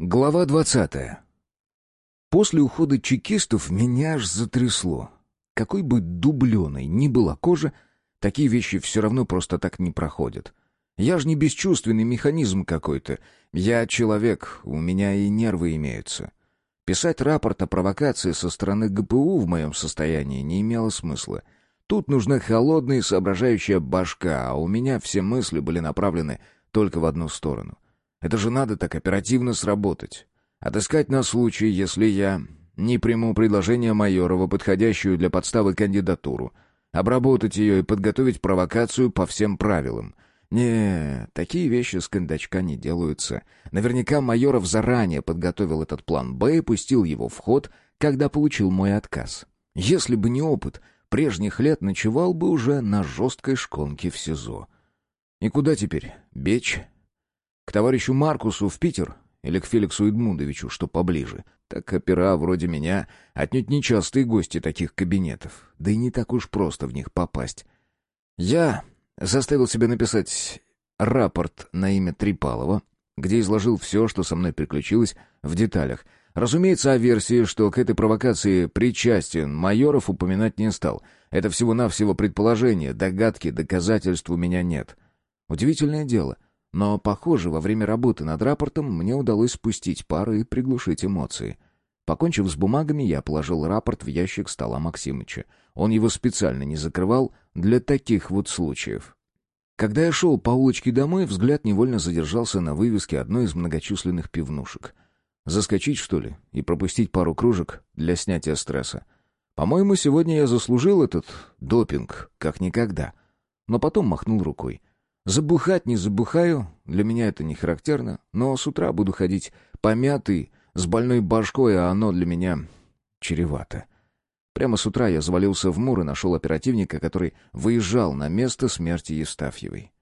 Глава двадцатая. После ухода чекистов меня аж затрясло. Какой бы дубленой ни была кожа, такие вещи все равно просто так не проходят. Я ж не бесчувственный механизм какой-то. Я человек, у меня и нервы имеются. Писать рапорт о провокации со стороны ГПУ в моем состоянии не имело смысла. Тут нужна холодная и соображающая башка, а у меня все мысли были направлены только в одну сторону. Это же надо так оперативно сработать. Отыскать на случай, если я не приму предложение Майорова, подходящую для подставы кандидатуру, обработать ее и подготовить провокацию по всем правилам. Не, такие вещи с кондачка не делаются. Наверняка Майоров заранее подготовил этот план «Б» и пустил его в ход, когда получил мой отказ. Если бы не опыт, прежних лет ночевал бы уже на жесткой шконке в СИЗО. И куда теперь? Бечь? К товарищу Маркусу в Питер или к Феликсу Эдмундовичу, что поближе. Так опера вроде меня отнюдь нечастые гости таких кабинетов, да и не так уж просто в них попасть. Я заставил себя написать рапорт на имя Трипалова, где изложил все, что со мной приключилось в деталях. Разумеется, о версии, что к этой провокации причастен Майоров, упоминать не стал. Это всего-навсего предположение, догадки, доказательств у меня нет. Удивительное дело. Но, похоже, во время работы над рапортом мне удалось спустить пары и приглушить эмоции. Покончив с бумагами, я положил рапорт в ящик стола Максимыча. Он его специально не закрывал для таких вот случаев. Когда я шел по улочке домой, взгляд невольно задержался на вывеске одной из многочисленных пивнушек. Заскочить, что ли, и пропустить пару кружек для снятия стресса. По-моему, сегодня я заслужил этот допинг, как никогда. Но потом махнул рукой. Забухать не забухаю, для меня это не характерно, но с утра буду ходить помятый, с больной башкой, а оно для меня чревато. Прямо с утра я завалился в мур и нашел оперативника, который выезжал на место смерти Евстафьевой.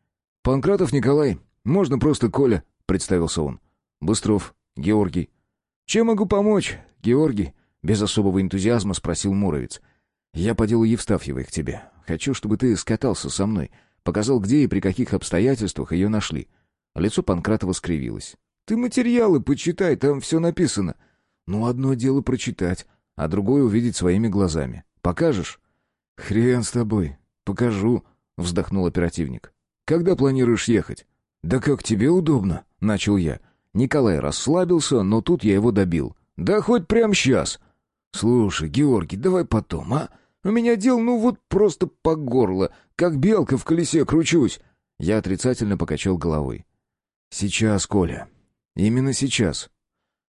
«Панкратов Николай, можно просто Коля», — представился он. «Быстров, Георгий». «Чем могу помочь, Георгий?» — без особого энтузиазма спросил Муровец. «Я по делу Евстафьевой к тебе. Хочу, чтобы ты скатался со мной. Показал, где и при каких обстоятельствах ее нашли. Лицо Панкратова скривилось. «Ты материалы почитай, там все написано». «Ну, одно дело прочитать, а другое увидеть своими глазами. Покажешь?» «Хрен с тобой. Покажу», — вздохнул оперативник. «Когда планируешь ехать?» «Да как тебе удобно», — начал я. Николай расслабился, но тут я его добил. «Да хоть прямо сейчас». «Слушай, Георгий, давай потом, а? У меня дел, ну вот просто по горло, как белка в колесе кручусь. Я отрицательно покачал головой. Сейчас, Коля. Именно сейчас.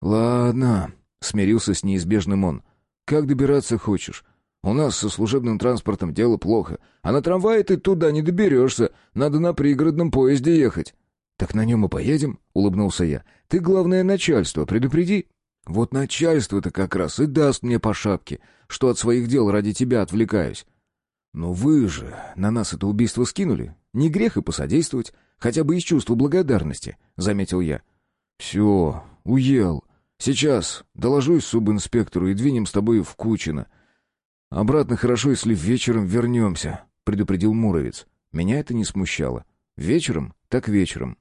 Ладно, смирился с неизбежным он. Как добираться хочешь? У нас со служебным транспортом дело плохо, а на трамвае ты туда не доберешься, надо на пригородном поезде ехать. Так на нем и поедем, улыбнулся я. Ты главное начальство предупреди. Вот начальство-то как раз и даст мне по шапке, что от своих дел ради тебя отвлекаюсь. Но вы же на нас это убийство скинули. Не грех и посодействовать, хотя бы из чувства благодарности, — заметил я. Все, уел. Сейчас доложусь субинспектору и двинем с тобой в Кучино. Обратно хорошо, если вечером вернемся, — предупредил Муровец. Меня это не смущало. Вечером, так вечером.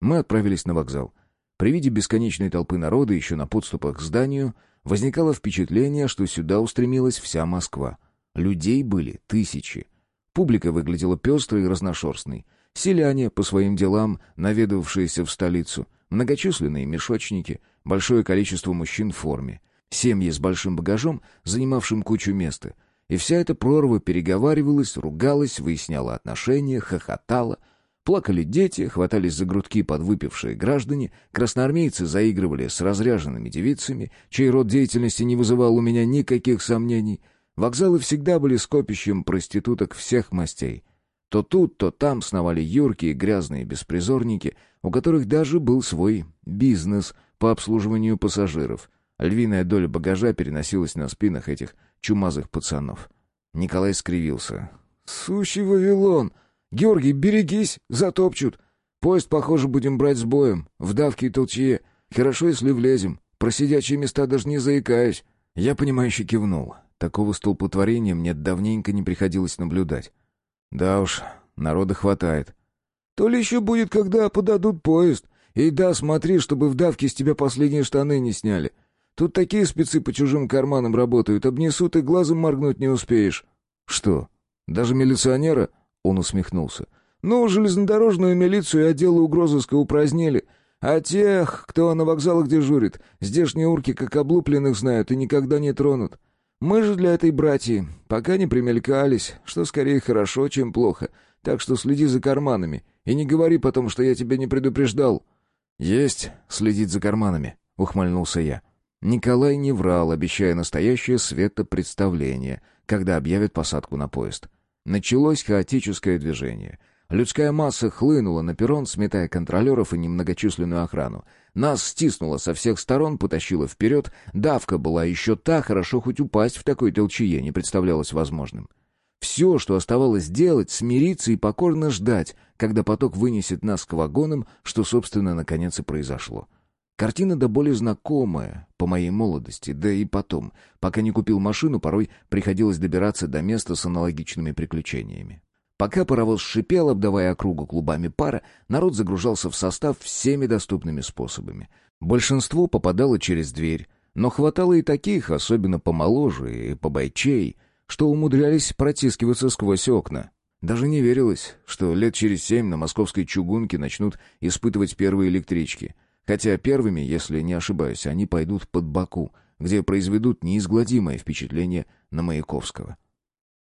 Мы отправились на вокзал. При виде бесконечной толпы народа еще на подступах к зданию возникало впечатление, что сюда устремилась вся Москва. Людей были тысячи. Публика выглядела пестрой и разношерстной. Селяне, по своим делам, наведавшиеся в столицу, многочисленные мешочники, большое количество мужчин в форме, семьи с большим багажом, занимавшим кучу места. И вся эта прорва переговаривалась, ругалась, выясняла отношения, хохотала — Плакали дети, хватались за грудки подвыпившие граждане, красноармейцы заигрывали с разряженными девицами, чей род деятельности не вызывал у меня никаких сомнений. Вокзалы всегда были скопищем проституток всех мастей. То тут, то там сновали юркие грязные беспризорники, у которых даже был свой бизнес по обслуживанию пассажиров. Львиная доля багажа переносилась на спинах этих чумазых пацанов. Николай скривился. «Сущий Вавилон!» «Георгий, берегись, затопчут. Поезд, похоже, будем брать с боем, в давке и толчье. Хорошо, если влезем. Про сидячие места даже не заикаюсь». Я, понимающе кивнул. Такого столпотворения мне давненько не приходилось наблюдать. Да уж, народа хватает. То ли еще будет, когда подадут поезд. И да, смотри, чтобы в давке с тебя последние штаны не сняли. Тут такие спецы по чужим карманам работают, обнесут и глазом моргнуть не успеешь». «Что, даже милиционера?» — он усмехнулся. «Ну, железнодорожную милицию и отделы угрозыска упразднили». А тех, кто на вокзалах дежурит, здешние урки как облупленных знают и никогда не тронут. Мы же для этой братьи пока не примелькались, что скорее хорошо, чем плохо. Так что следи за карманами и не говори потом, что я тебя не предупреждал». «Есть следить за карманами», — ухмыльнулся я. Николай не врал, обещая настоящее светопредставление, когда объявят посадку на поезд. Началось хаотическое движение — Людская масса хлынула на перрон, сметая контролеров и немногочисленную охрану. Нас стиснуло со всех сторон, потащило вперед. Давка была еще та, хорошо хоть упасть в такой толчее не представлялось возможным. Все, что оставалось делать, смириться и покорно ждать, когда поток вынесет нас к вагонам, что, собственно, наконец и произошло. Картина до боли знакомая, по моей молодости, да и потом. Пока не купил машину, порой приходилось добираться до места с аналогичными приключениями. Пока паровоз шипел, обдавая округу клубами пара, народ загружался в состав всеми доступными способами. Большинство попадало через дверь, но хватало и таких, особенно помоложе и побойчей, что умудрялись протискиваться сквозь окна. Даже не верилось, что лет через семь на московской чугунке начнут испытывать первые электрички. Хотя первыми, если не ошибаюсь, они пойдут под Баку, где произведут неизгладимое впечатление на Маяковского.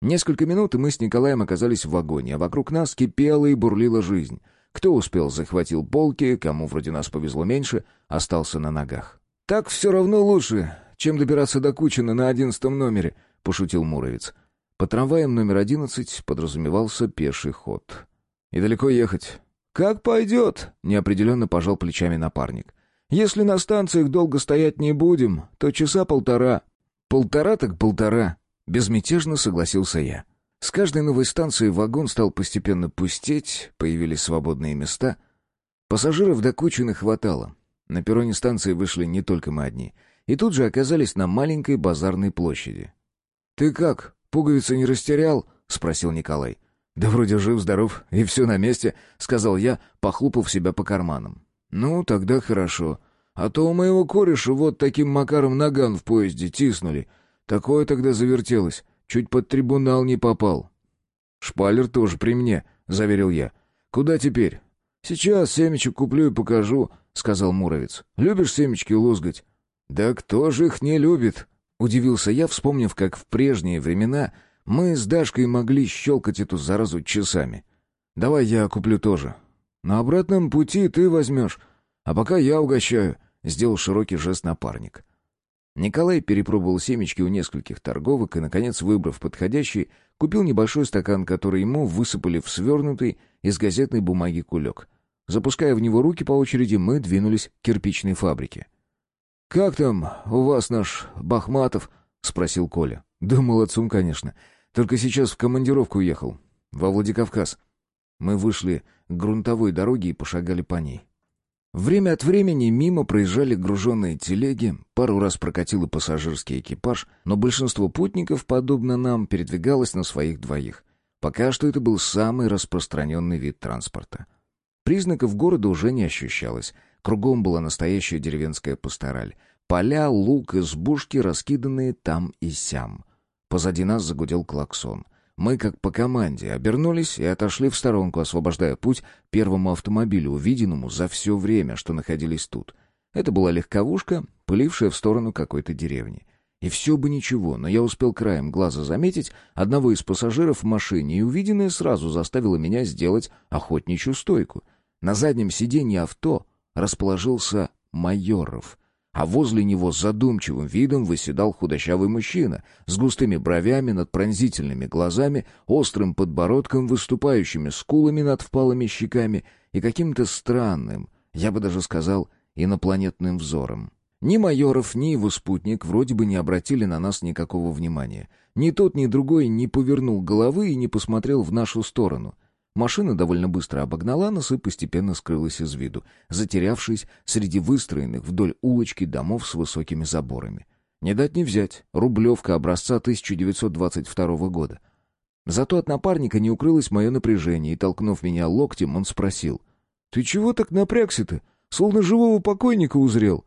Несколько минут, и мы с Николаем оказались в вагоне, а вокруг нас кипела и бурлила жизнь. Кто успел, захватил полки, кому вроде нас повезло меньше, остался на ногах. «Так все равно лучше, чем добираться до Кучина на одиннадцатом номере», — пошутил Муровец. По трамваям номер одиннадцать подразумевался пеший ход. «И далеко ехать?» «Как пойдет», — неопределенно пожал плечами напарник. «Если на станциях долго стоять не будем, то часа полтора». «Полтора так полтора», Безмятежно согласился я. С каждой новой станции вагон стал постепенно пустеть, появились свободные места. Пассажиров до Кучины хватало. На перроне станции вышли не только мы одни. И тут же оказались на маленькой базарной площади. «Ты как, пуговицы не растерял?» — спросил Николай. «Да вроде жив-здоров, и все на месте», — сказал я, похлопав себя по карманам. «Ну, тогда хорошо. А то у моего кореша вот таким макаром наган в поезде тиснули. Такое тогда завертелось. Чуть под трибунал не попал. «Шпалер тоже при мне», — заверил я. «Куда теперь?» «Сейчас семечек куплю и покажу», — сказал Муровец. «Любишь семечки лузгать?» «Да кто же их не любит?» — удивился я, вспомнив, как в прежние времена мы с Дашкой могли щелкать эту заразу часами. «Давай я куплю тоже». «На обратном пути ты возьмешь, а пока я угощаю», — сделал широкий жест напарник. Николай перепробовал семечки у нескольких торговок и, наконец, выбрав подходящий, купил небольшой стакан, который ему высыпали в свернутый из газетной бумаги кулек. Запуская в него руки по очереди, мы двинулись к кирпичной фабрике. «Как там у вас наш Бахматов?» — спросил Коля. «Да молодцом, конечно. Только сейчас в командировку уехал. Во Владикавказ». Мы вышли к грунтовой дороге и пошагали по ней. Время от времени мимо проезжали груженные телеги, пару раз прокатил и пассажирский экипаж, но большинство путников, подобно нам, передвигалось на своих двоих. Пока что это был самый распространенный вид транспорта. Признаков города уже не ощущалось. Кругом была настоящая деревенская пастораль. Поля, лук, избушки, раскиданные там и сям. Позади нас загудел клаксон. Мы, как по команде, обернулись и отошли в сторонку, освобождая путь первому автомобилю, увиденному за все время, что находились тут. Это была легковушка, пылившая в сторону какой-то деревни. И все бы ничего, но я успел краем глаза заметить одного из пассажиров в машине, и увиденное сразу заставило меня сделать охотничью стойку. На заднем сиденье авто расположился Майоров — а возле него с задумчивым видом выседал худощавый мужчина с густыми бровями над пронзительными глазами, острым подбородком, выступающими скулами над впалыми щеками и каким-то странным, я бы даже сказал, инопланетным взором. Ни Майоров, ни его спутник вроде бы не обратили на нас никакого внимания. Ни тот, ни другой не повернул головы и не посмотрел в нашу сторону — Машина довольно быстро обогнала нас и постепенно скрылась из виду, затерявшись среди выстроенных вдоль улочки домов с высокими заборами. Не дать не взять, рублевка образца 1922 года. Зато от напарника не укрылось мое напряжение, и, толкнув меня локтем, он спросил. «Ты чего так напрягся-то? Словно живого покойника узрел.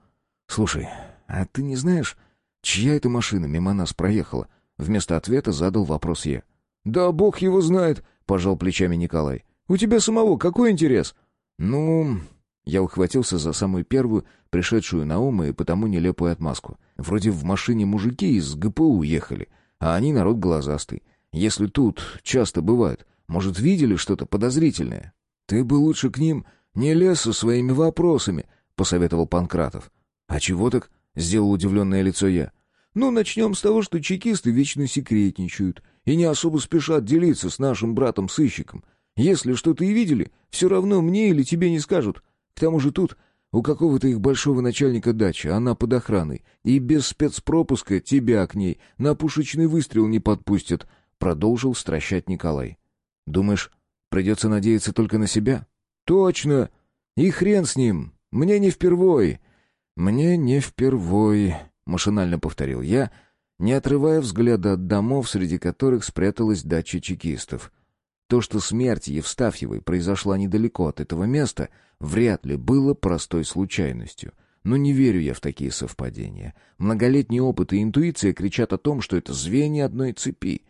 Слушай, а ты не знаешь, чья это машина мимо нас проехала? Вместо ответа задал вопрос я. Да бог его знает, пожал плечами Николай. У тебя самого какой интерес? Ну, я ухватился за самую первую, пришедшую на ум и потому нелепую отмазку. Вроде в машине мужики из ГПУ ехали, а они народ глазастый. Если тут часто бывают, может, видели что-то подозрительное? Ты бы лучше к ним не лез со своими вопросами, посоветовал Панкратов. А чего так? Сделал удивленное лицо я. Ну, начнем с того, что чекисты вечно секретничают и не особо спешат делиться с нашим братом-сыщиком. Если что-то и видели, все равно мне или тебе не скажут. К тому же тут у какого-то их большого начальника дача, она под охраной, и без спецпропуска тебя к ней на пушечный выстрел не подпустят, продолжил стращать Николай. Думаешь, придется надеяться только на себя? Точно. И хрен с ним. Мне не впервой. Мне не впервой, машинально повторил я, не отрывая взгляда от домов, среди которых спряталась дача чекистов. То, что смерть Евстафьевой произошла недалеко от этого места, вряд ли было простой случайностью. Но не верю я в такие совпадения. Многолетний опыт и интуиция кричат о том, что это звенья одной цепи.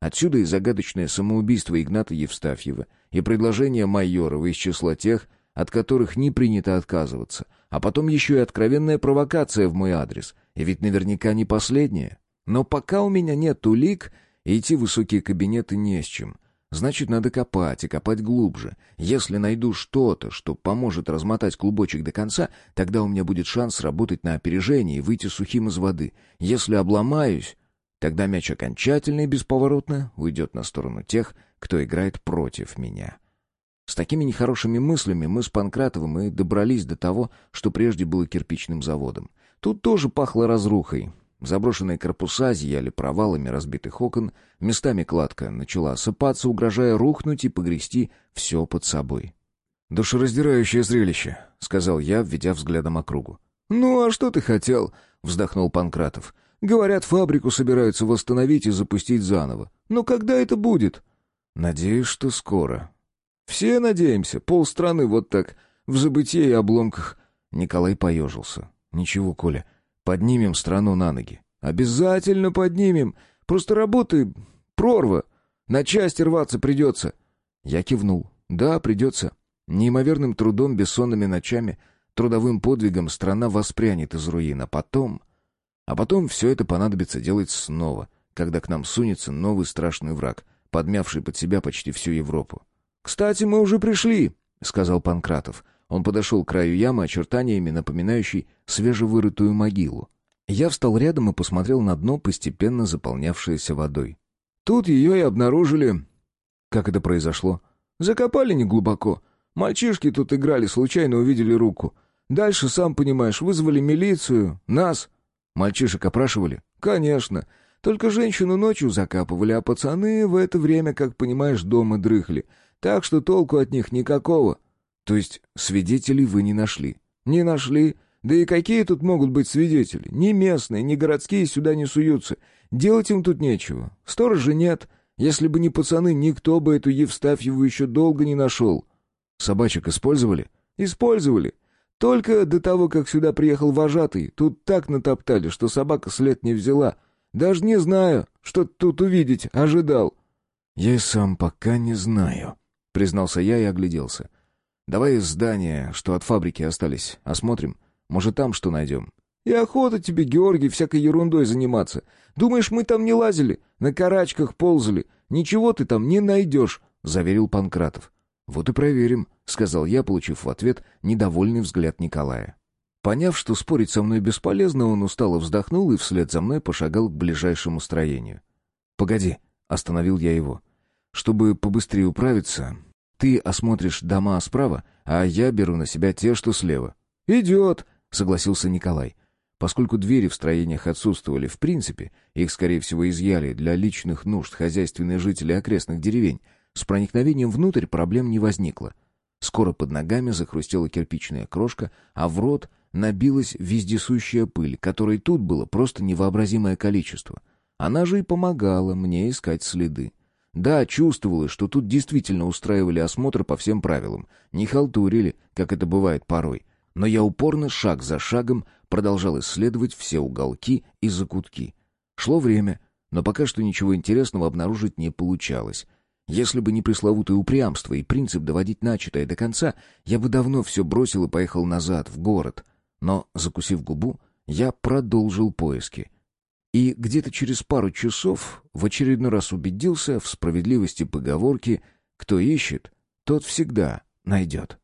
Отсюда и загадочное самоубийство Игната Евстафьева, и предложение Майорова из числа тех, от которых не принято отказываться, а потом еще и откровенная провокация в мой адрес, и ведь наверняка не последняя. Но пока у меня нет улик, идти в высокие кабинеты не с чем. Значит, надо копать и копать глубже. Если найду что-то, что поможет размотать клубочек до конца, тогда у меня будет шанс работать на опережение и выйти сухим из воды. Если обломаюсь, тогда мяч окончательно и бесповоротно уйдет на сторону тех, кто играет против меня. С такими нехорошими мыслями мы с Панкратовым и добрались до того, что прежде было кирпичным заводом. Тут тоже пахло разрухой. Заброшенные корпуса зияли провалами разбитых окон, местами кладка начала осыпаться, угрожая рухнуть и погрести все под собой. «Душераздирающее зрелище», — сказал я, введя взглядом округу. «Ну, а что ты хотел?» — вздохнул Панкратов. «Говорят, фабрику собираются восстановить и запустить заново. Но когда это будет?» «Надеюсь, что скоро». «Все надеемся. Полстраны вот так, в забытии и обломках». Николай поежился. «Ничего, Коля, Поднимем страну на ноги. Обязательно поднимем. Просто работы прорва. На части рваться придется. Я кивнул. Да, придется. Неимоверным трудом, бессонными ночами, трудовым подвигом страна воспрянет из руин, а потом... А потом все это понадобится делать снова, когда к нам сунется новый страшный враг, подмявший под себя почти всю Европу. «Кстати, мы уже пришли», — сказал Панкратов. Он подошел к краю ямы, очертаниями напоминающей свежевырытую могилу. Я встал рядом и посмотрел на дно, постепенно заполнявшееся водой. Тут ее и обнаружили. Как это произошло? Закопали неглубоко. Мальчишки тут играли, случайно увидели руку. Дальше, сам понимаешь, вызвали милицию, нас. Мальчишек опрашивали? Конечно. Только женщину ночью закапывали, а пацаны в это время, как понимаешь, дома дрыхли. Так что толку от них никакого. То есть свидетелей вы не нашли? Не нашли. Да и какие тут могут быть свидетели? Ни местные, ни городские сюда не суются. Делать им тут нечего. Сторожа нет. Если бы не пацаны, никто бы эту Евстафьеву еще долго не нашел. Собачек использовали? Использовали. Только до того, как сюда приехал вожатый, тут так натоптали, что собака след не взяла. Даже не знаю, что тут увидеть ожидал. Я и сам пока не знаю, признался я и огляделся. Давай здания, что от фабрики остались, осмотрим. Может, там что найдем. И охота тебе, Георгий, всякой ерундой заниматься. Думаешь, мы там не лазили, на карачках ползали? Ничего ты там не найдешь, — заверил Панкратов. Вот и проверим, — сказал я, получив в ответ недовольный взгляд Николая. Поняв, что спорить со мной бесполезно, он устало вздохнул и вслед за мной пошагал к ближайшему строению. «Погоди», — остановил я его. «Чтобы побыстрее управиться, ты осмотришь дома справа, а я беру на себя те, что слева». «Идет», — согласился Николай. Поскольку двери в строениях отсутствовали в принципе, их, скорее всего, изъяли для личных нужд хозяйственные жители окрестных деревень, с проникновением внутрь проблем не возникло. Скоро под ногами захрустела кирпичная крошка, а в рот набилась вездесущая пыль, которой тут было просто невообразимое количество. Она же и помогала мне искать следы. Да, чувствовалось, что тут действительно устраивали осмотр по всем правилам. Не халтурили, как это бывает порой. Но я упорно, шаг за шагом, продолжал исследовать все уголки и закутки. Шло время, но пока что ничего интересного обнаружить не получалось. Если бы не пресловутое упрямство и принцип доводить начатое до конца, я бы давно все бросил и поехал назад, в город. Но, закусив губу, я продолжил поиски. И где-то через пару часов в очередной раз убедился в справедливости поговорки «Кто ищет, тот всегда найдет».